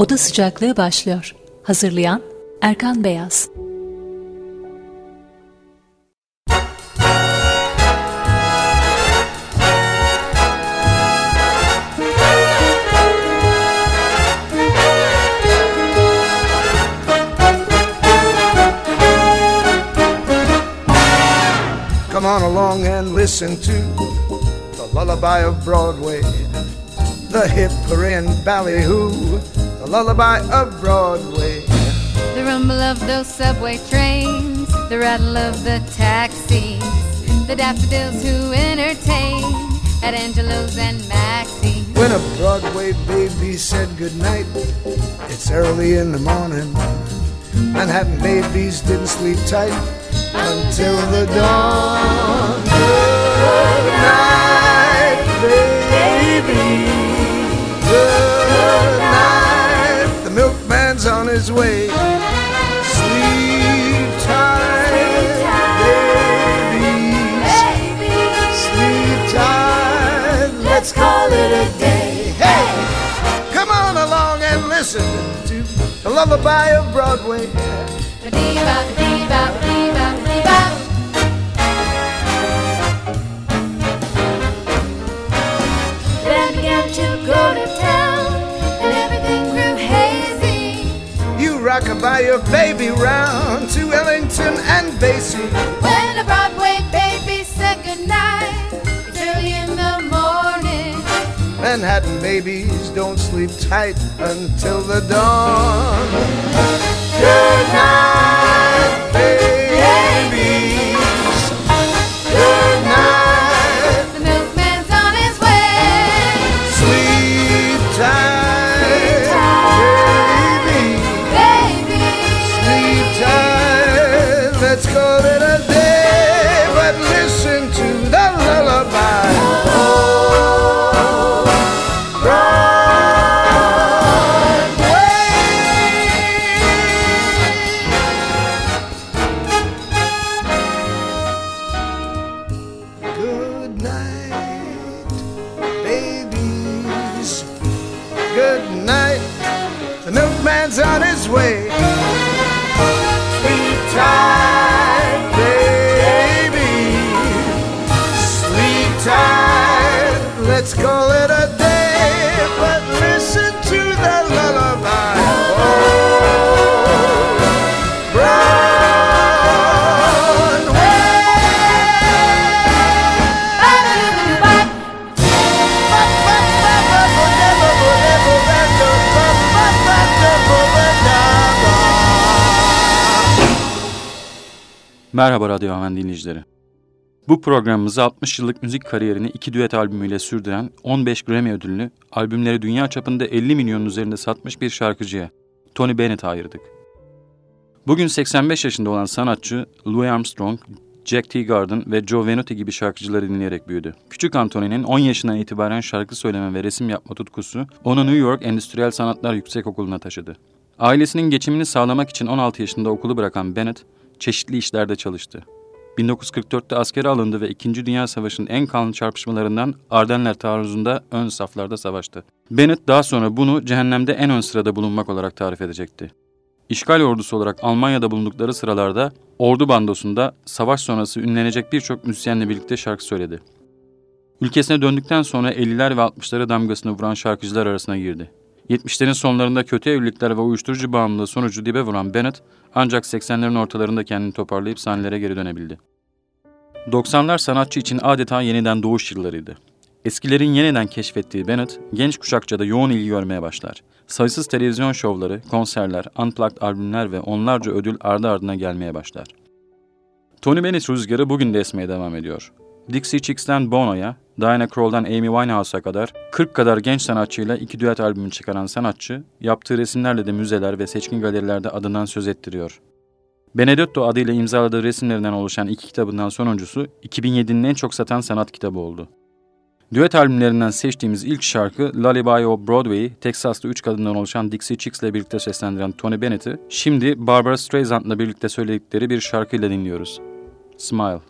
Oda Sıcaklığı başlıyor. Hazırlayan Erkan Beyaz Come on along and listen to the lullaby of Broadway, the hip hooray ballyhoo, lullaby of Broadway. The rumble of those subway trains, the rattle of the taxis, the daffodils who entertain at Angelo's and Maxie's. When a Broadway baby said goodnight, it's early in the morning. Manhattan babies didn't sleep tight until the dawn. Good night, baby. His way. Sleep tight, babies. Sleep tight. Let's call it a day. Hey, come on along and listen to the lullaby of Broadway. You buy your baby round to Ellington and Basie. When a Broadway baby said goodnight, early in the morning. Manhattan babies don't sleep tight until the dawn. Good night, babies. The milkman's on his way. Sleep tight, baby. Sleep tight. Let's call it a Merhaba Radyo Haven dinleyicileri. Bu programımızı 60 yıllık müzik kariyerini iki düet albümüyle sürdüren 15 Grammy ödüllü, albümleri dünya çapında 50 milyonun üzerinde satmış bir şarkıcıya, Tony Bennett'e ayırdık. Bugün 85 yaşında olan sanatçı Louis Armstrong, Jack Teagarden ve Joe Venuti gibi şarkıcıları dinleyerek büyüdü. Küçük Anthony'nin 10 yaşından itibaren şarkı söyleme ve resim yapma tutkusu onu New York Endüstriyel Sanatlar Yüksekokulu'na taşıdı. Ailesinin geçimini sağlamak için 16 yaşında okulu bırakan Bennett, çeşitli işlerde çalıştı. 1944'te askere alındı ve 2. Dünya Savaşı'nın en kanlı çarpışmalarından Ardenler taarruzunda ön saflarda savaştı. Bennett daha sonra bunu cehennemde en ön sırada bulunmak olarak tarif edecekti. İşgal ordusu olarak Almanya'da bulundukları sıralarda ordu bandosunda savaş sonrası ünlenecek birçok müzisyenle birlikte şarkı söyledi. Ülkesine döndükten sonra 50'ler ve 60'lara damgasını vuran şarkıcılar arasına girdi. 70'lerin sonlarında kötü evlilikler ve uyuşturucu bağımlılığı sonucu dibe vuran Bennett ancak 80'lerin ortalarında kendini toparlayıp sahnelere geri dönebildi. 90'lar sanatçı için adeta yeniden doğuş yıllarıydı. Eskilerin yeniden keşfettiği Bennett, genç kuşakça da yoğun ilgi görmeye başlar. Sayısız televizyon şovları, konserler, unplugged albümler ve onlarca ödül ardı ardına gelmeye başlar. Tony Bennett rüzgarı bugün de esmeye devam ediyor. Dixie Chicks'ten Bono'ya, Diana Krall'dan Amy Winehouse'a kadar 40 kadar genç sanatçıyla iki düet albümü çıkaran sanatçı, yaptığı resimlerle de müzeler ve seçkin galerilerde adından söz ettiriyor. Benedetto adıyla imzaladığı resimlerinden oluşan iki kitabından sonuncusu 2007'nin en çok satan sanat kitabı oldu. Düet albümlerinden seçtiğimiz ilk şarkı Lullaby of Broadway'i Texas'ta üç kadından oluşan Dixie Chicks ile birlikte seslendiren Tony Bennett'i şimdi Barbara Streisand'la birlikte söyledikleri bir şarkıyla dinliyoruz. Smile.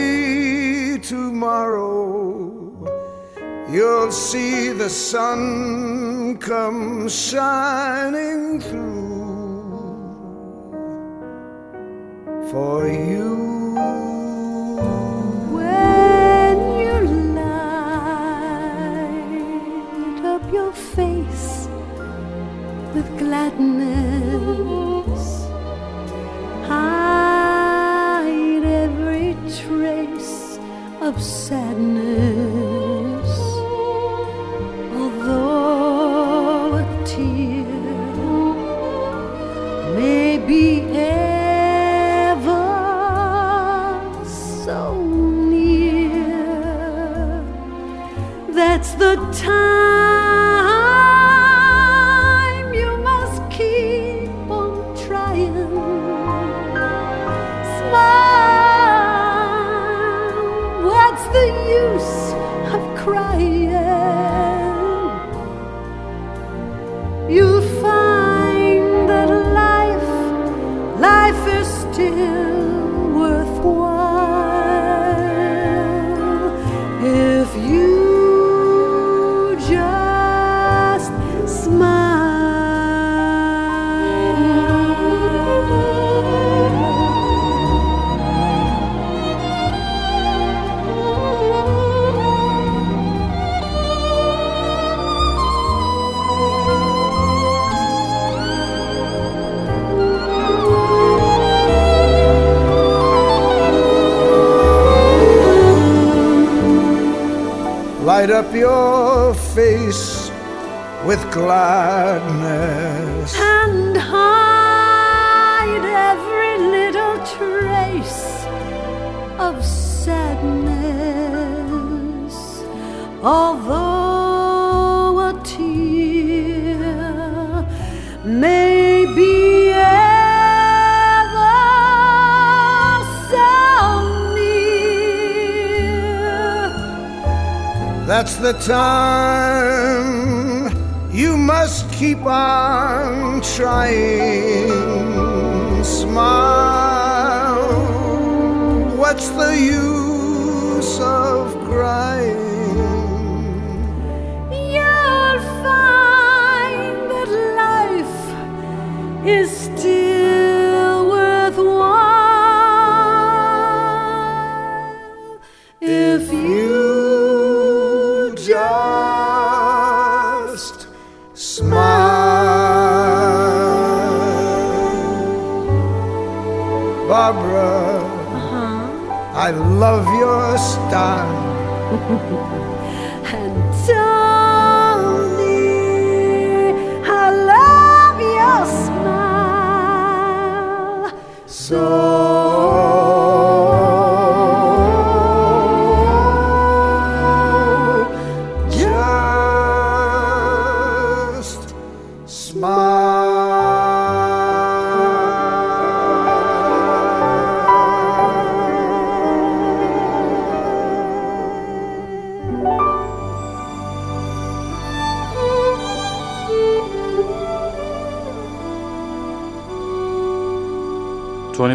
tomorrow you'll see the sun come shining through for you. When you light up your face with gladness. Of sadness. Light up your face with gladness That's the time you must keep on trying. Smile. What's the use I love your style. So.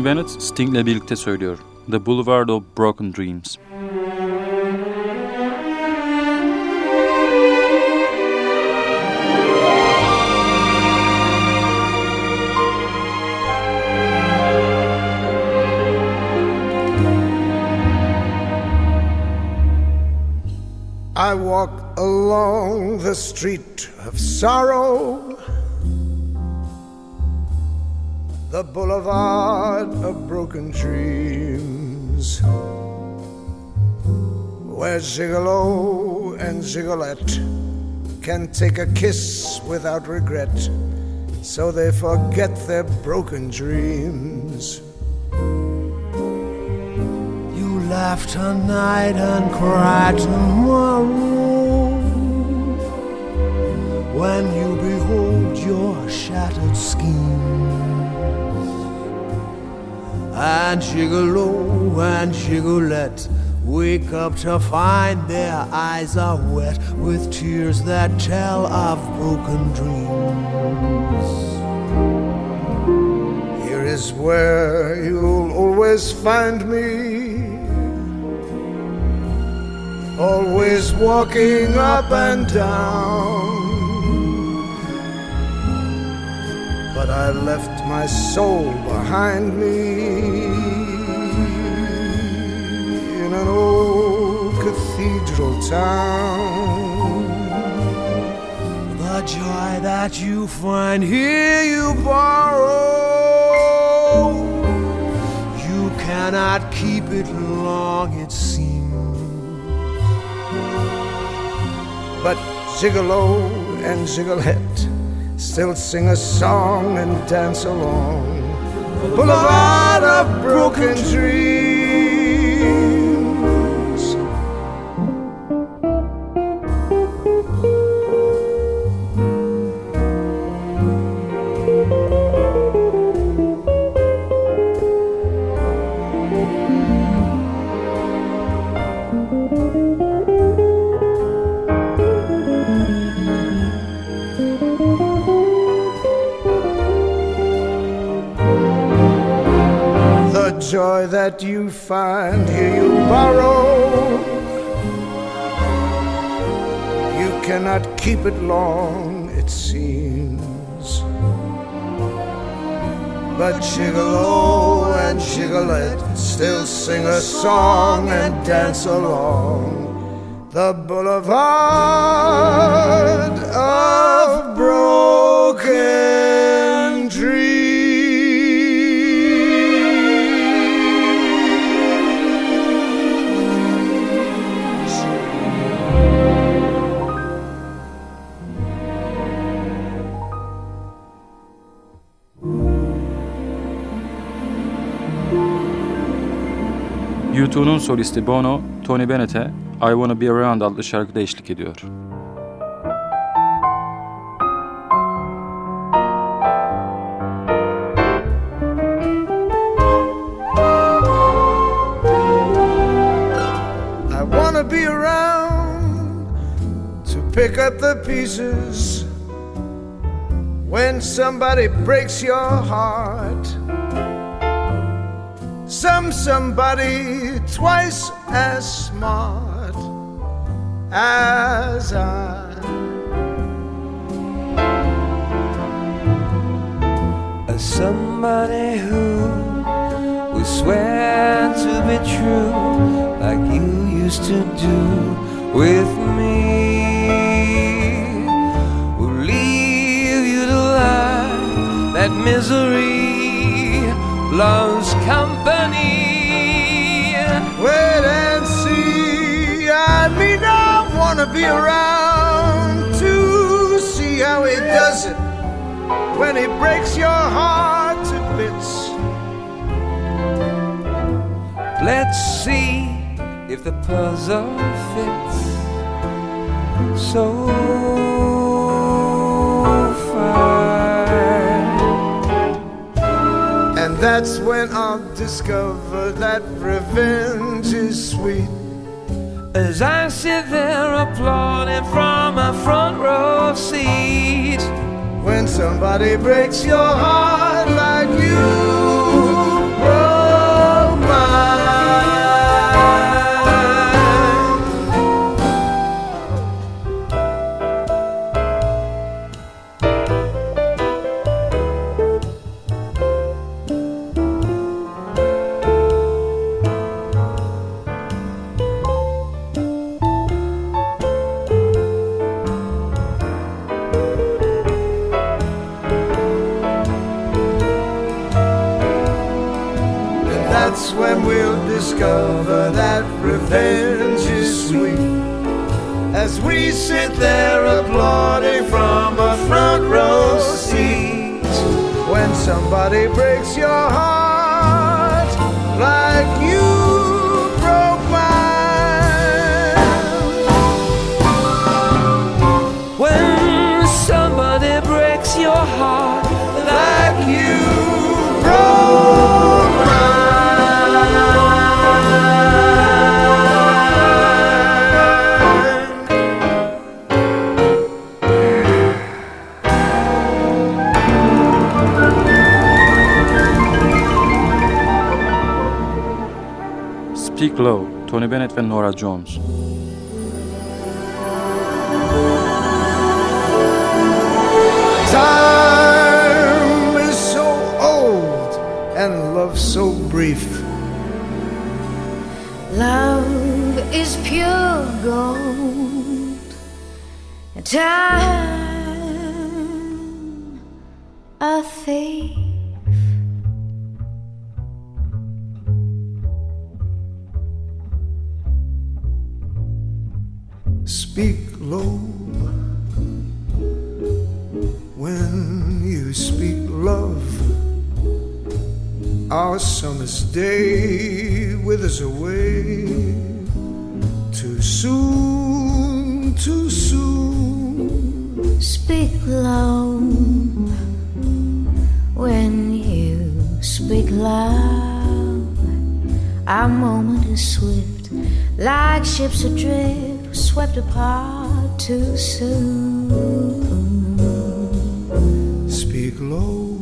Bennett Sting'le birlikte söylüyor. The Boulevard of Broken Dreams. I walk along the street of sorrow the boulevard of broken dreams, where Gigolo and Gigolette can take a kiss without regret, so they forget their broken dreams. You laugh tonight and cry tomorrow when you behold your shattered schemes and gigolo and gigolette wake up to find their eyes are wet with tears that tell of broken dreams. Here is where you'll always find me. Always walking up and down. But I left my soul behind me in an old cathedral town. The joy that you find here you borrow. You cannot keep it long, it seems. But Gigolo and Gigolette still sing a song and dance along. Boulevard of broken dreams. That you find here you borrow. You cannot keep it long, it seems. But Gigolo oh, and Gigolette still sing a song and dance along the boulevard U2'nun solisti Bono, Tony Bennett'e I Wanna Be Around adlı şarkıda eşlik ediyor. I wanna be around to pick up the pieces when somebody breaks your heart. Some somebody twice as smart as I. As somebody who will swear to be true like you used to do with me. Leave you to lie that misery loves Be around to see how he does it when he breaks your heart to bits. Let's see if the puzzle fits so. And that's when I'll discover that revenge is sweet. As I sit there applauding from a front row seat. When somebody breaks your heart like you discover that revenge is sweet. As we sit there applauding from a front row seat. When somebody breaks your heart like Glow, Tony Bennett ve Norah Jones. Time is so old and love so brief. Love is pure gold. Time a thief. Speak low when you speak love. Our summer's day withers away too soon, too soon. Speak low when you speak loud. Our moment is swift, like ships adrift, swept apart too soon. Speak low,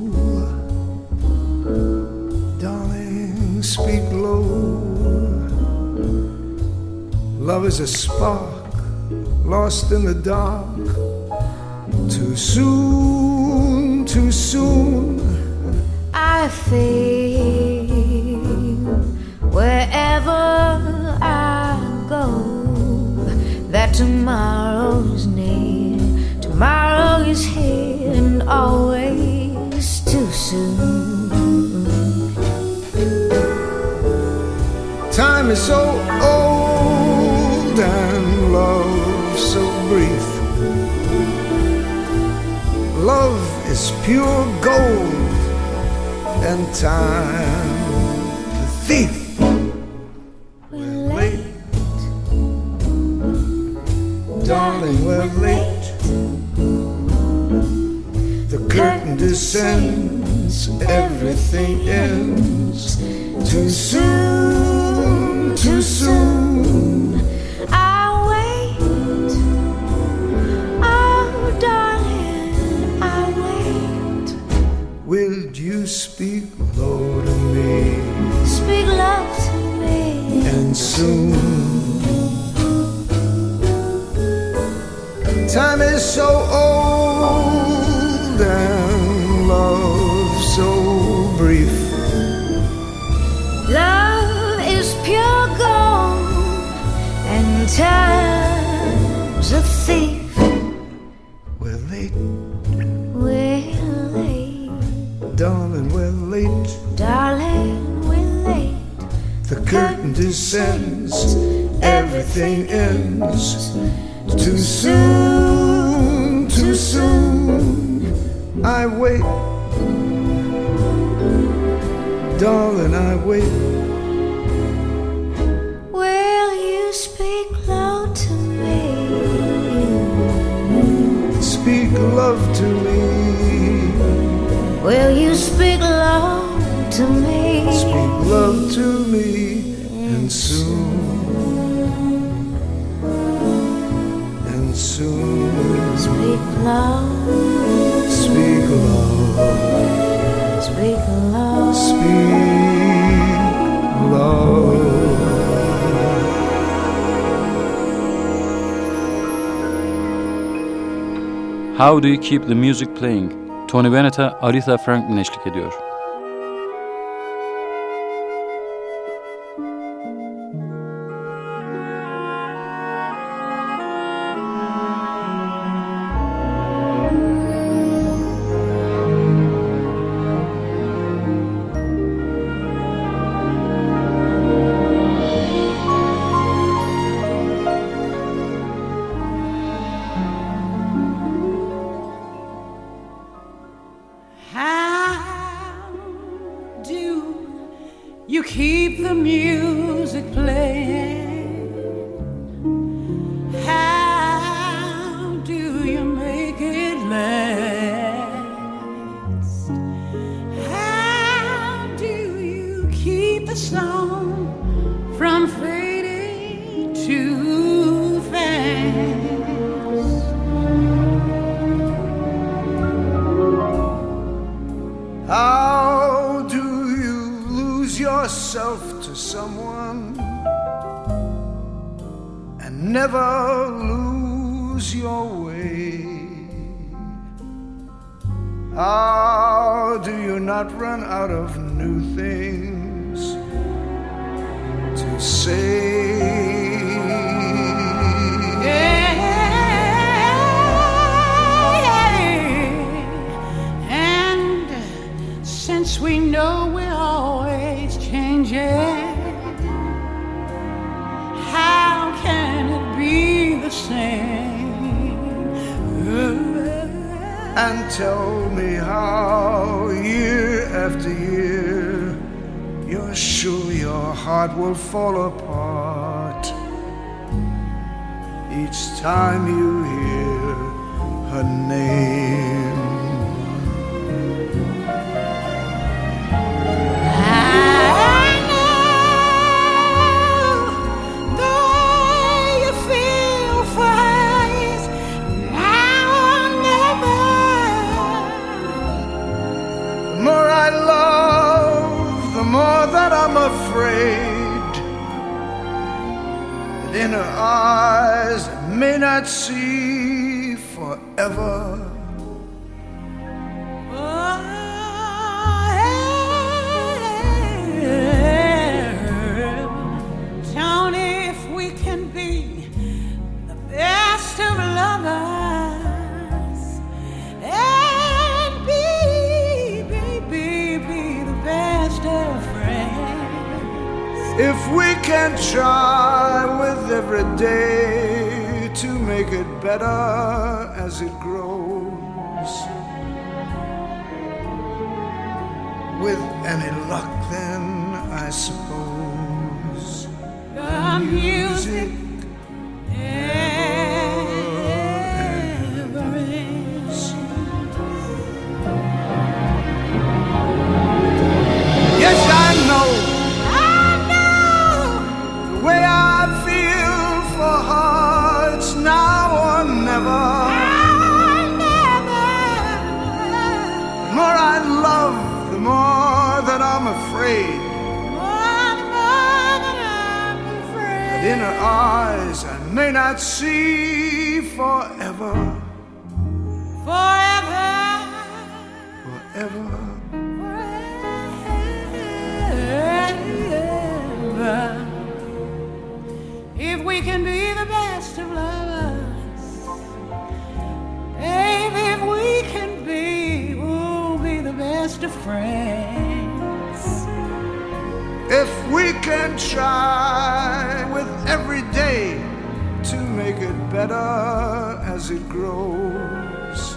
darling, speak low. Love is a spark lost in the dark. Too soon, too soon. I feel wherever that tomorrow is near, tomorrow is here, and always too soon. Time is so old and love so brief. Love is pure gold and time Darling, we're late. The curtain descends, everything ends. Too soon, too soon. I wait. Oh, darling, I wait. Will you speak low to me Speak love to me. and soon? Time is so old and love so brief. Love is pure gold, and time's a thief. We're late, We're late, darling, we're late. darling, we're late. The curtain descends, everything ends. Too soon, too soon. I wait, darling, I wait. Will you speak low to me? Speak love to me, Will you speak low to me? speak love to me, and soon, low, speak love. speak low. Speak love. How Do You Keep the Music Playing? Tony Bennett'a Aretha Franklin eşlik ediyor. Someone never lose your way. How do you not run out of new things to say? And since we know we're always changing, and tell me how year after year you're sure your heart will fall apart each time you hear her name. In her eyes may not see forever. Can try with every day to make it better as it grows. With any luck, then I suppose The music in her eyes I may not see forever, forever. Forever. If we can be the best of lovers, baby, if we can be, we'll be the best of friends. If we can try with every day to make it better as it grows.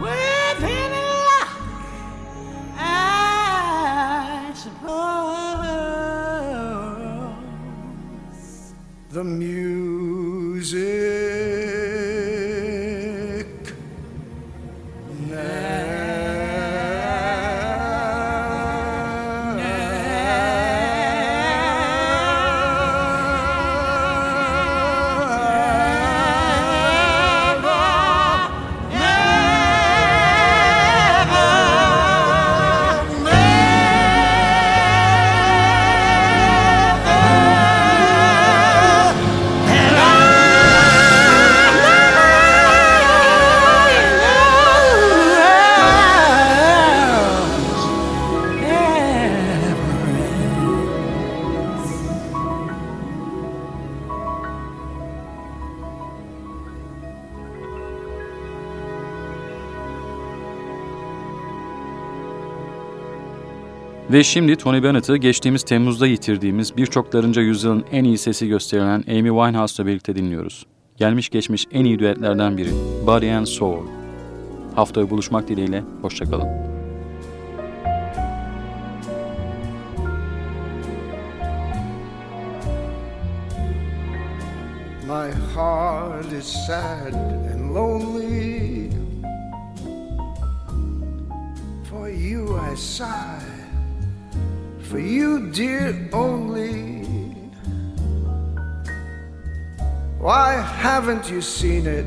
With any luck, I suppose. The music Ve şimdi Tony Bennett'ı geçtiğimiz Temmuz'da yitirdiğimiz birçoklarınca yüzyılın en iyi sesi gösterilen Amy Winehouse'la birlikte dinliyoruz. Gelmiş geçmiş en iyi düetlerden biri Body and Soul. Haftaya buluşmak dileğiyle, hoşçakalın. My heart is sad and lonely. For you I sigh, for you, dear, only. Why haven't you seen it?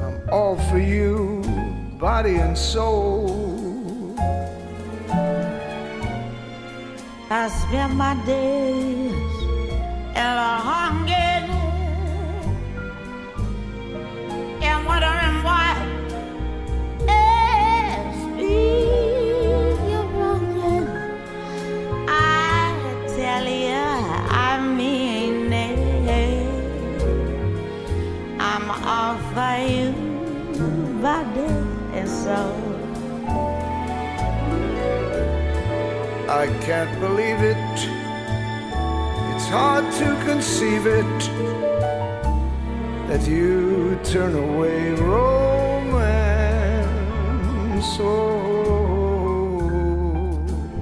I'm all for you, body and soul. I spend my days in a hunger hard to conceive it that you turn away romance. Oh,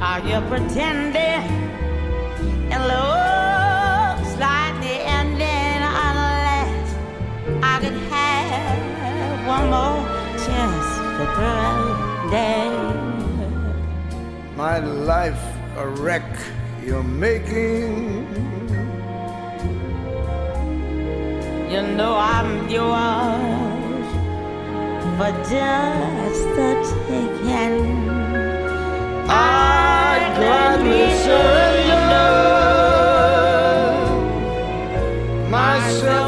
Are you pretending? It looks like the ending unless I could have one more chance to pretend. my life a wreck you're making. You know I'm yours for just the taking. I'd gladly surrender myself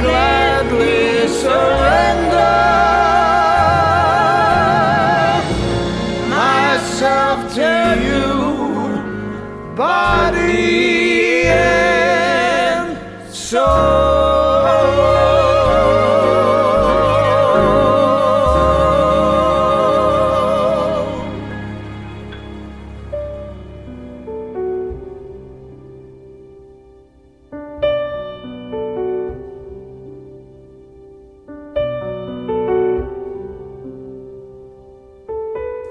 gladly surrender